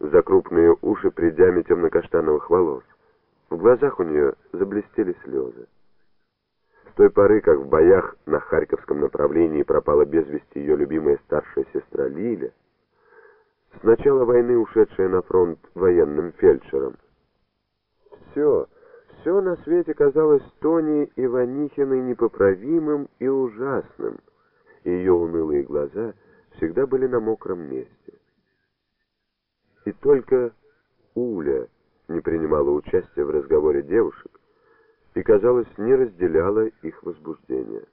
за крупные уши придями темно-каштановых волос. В глазах у нее заблестели слезы. С той поры, как в боях на Харьковском направлении пропала без вести ее любимая старшая сестра Лиля, с начала войны ушедшая на фронт военным фельдшером, все, все на свете казалось Тони Иванихиной непоправимым и ужасным, ее унылые глаза всегда были на мокром месте. И только Уля не принимала участия в разговоре девушек и, казалось, не разделяла их возбуждение.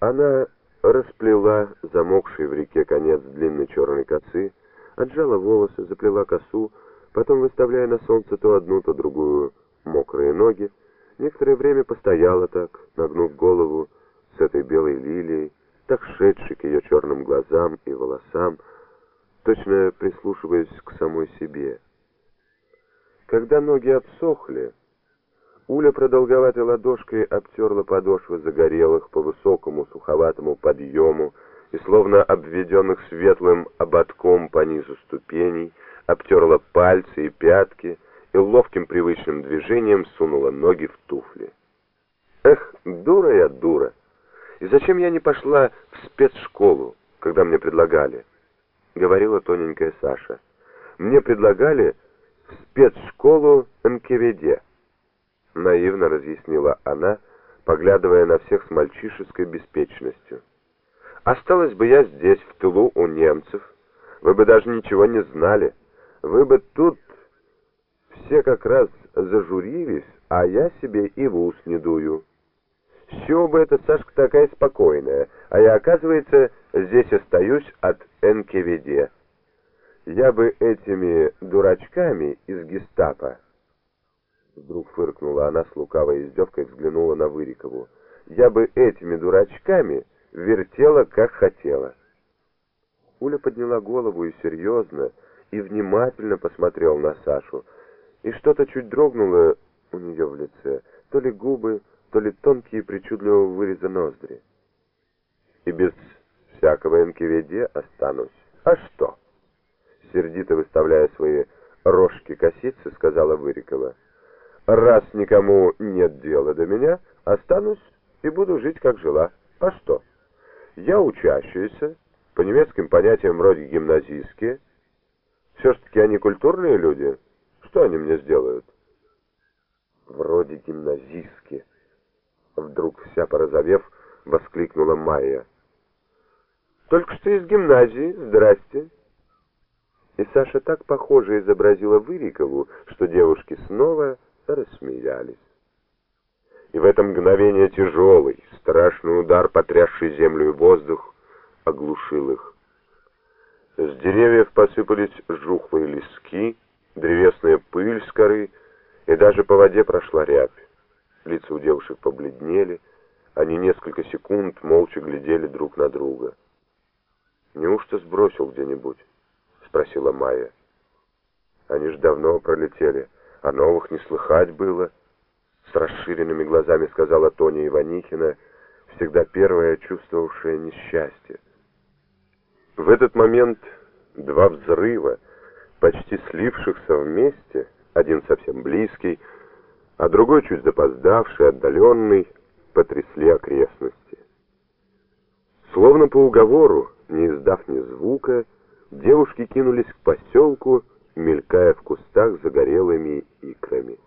Она расплела замокший в реке конец длинной черной косы, отжала волосы, заплела косу, потом, выставляя на солнце то одну, то другую мокрые ноги, некоторое время постояла так, нагнув голову с этой белой лилией, так шедшей к ее черным глазам и волосам, точно прислушиваясь к самой себе. Когда ноги обсохли, Уля продолговатой ладошкой обтерла подошвы загорелых по высокому суховатому подъему и, словно обведенных светлым ободком по низу ступеней, обтерла пальцы и пятки и ловким привычным движением сунула ноги в туфли. Эх, дура я, дура! И зачем я не пошла в спецшколу, когда мне предлагали? Говорила тоненькая Саша. Мне предлагали в спецшколу НКВД. Наивно разъяснила она, поглядывая на всех с мальчишеской беспечностью. Осталась бы я здесь, в тылу у немцев, вы бы даже ничего не знали. Вы бы тут все как раз зажурились, а я себе и в ус не дую. Чего бы эта Сашка такая спокойная, а я, оказывается, здесь остаюсь от НКВД. Я бы этими дурачками из гестапо... Вдруг фыркнула она с лукавой издевкой, взглянула на Вырикову. Я бы этими дурачками вертела, как хотела. Уля подняла голову и серьезно, и внимательно посмотрел на Сашу, и что-то чуть дрогнуло у нее в лице, то ли губы, то ли тонкие причудливого выреза ноздри. И без всякого НКВД останусь. А что? Сердито выставляя свои рожки-косицы, сказала Вырикова. Раз никому нет дела до меня, останусь и буду жить, как жила. А что? Я учащаяся, по немецким понятиям вроде гимназистские, все ж таки они культурные люди. Что они мне сделают? Вроде гимназистки. Вдруг вся порозовев, воскликнула Майя. Только что из гимназии, здрасте. И Саша так похоже изобразила Вырикову, что девушки снова рассмеялись. И в это мгновение тяжелый, страшный удар, потрясший землю и воздух, оглушил их. С деревьев посыпались жухлые лески, древесная пыль с коры, и даже по воде прошла рябь. Лица у девушек побледнели, они несколько секунд молча глядели друг на друга. «Неужто сбросил где-нибудь?» — спросила Майя. «Они ж давно пролетели, а новых не слыхать было». С расширенными глазами сказала Тоня Иванихина, всегда первая чувствовавшая несчастье. В этот момент два взрыва, почти слившихся вместе, один совсем близкий, а другой чуть запоздавший, отдаленный, потрясли окрестности. Словно по уговору, не издав ни звука, девушки кинулись к поселку, мелькая в кустах загорелыми икрами.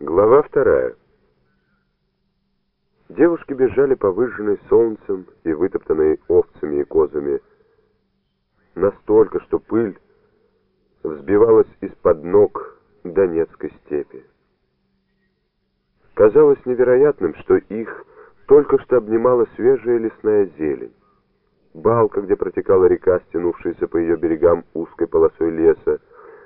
Глава вторая. Девушки бежали по выжженной солнцем и вытоптанной овцами и козами настолько, что пыль взбивалась Донецкой степи. Казалось невероятным, что их только что обнимала свежая лесная зелень. Балка, где протекала река, стянувшаяся по ее берегам узкой полосой леса,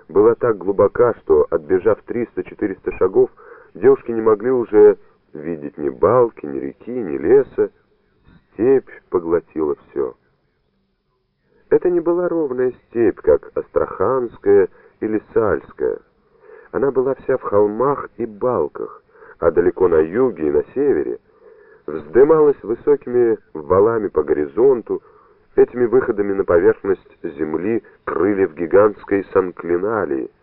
была так глубока, что, отбежав 300-400 шагов, девушки не могли уже видеть ни балки, ни реки, ни леса. Степь поглотила все. Это не была ровная степь, как Астраханская или Сальская. Она была вся в холмах и балках, а далеко на юге и на севере вздымалась высокими валами по горизонту, Этими выходами на поверхность Земли крыльев гигантской санклиналии —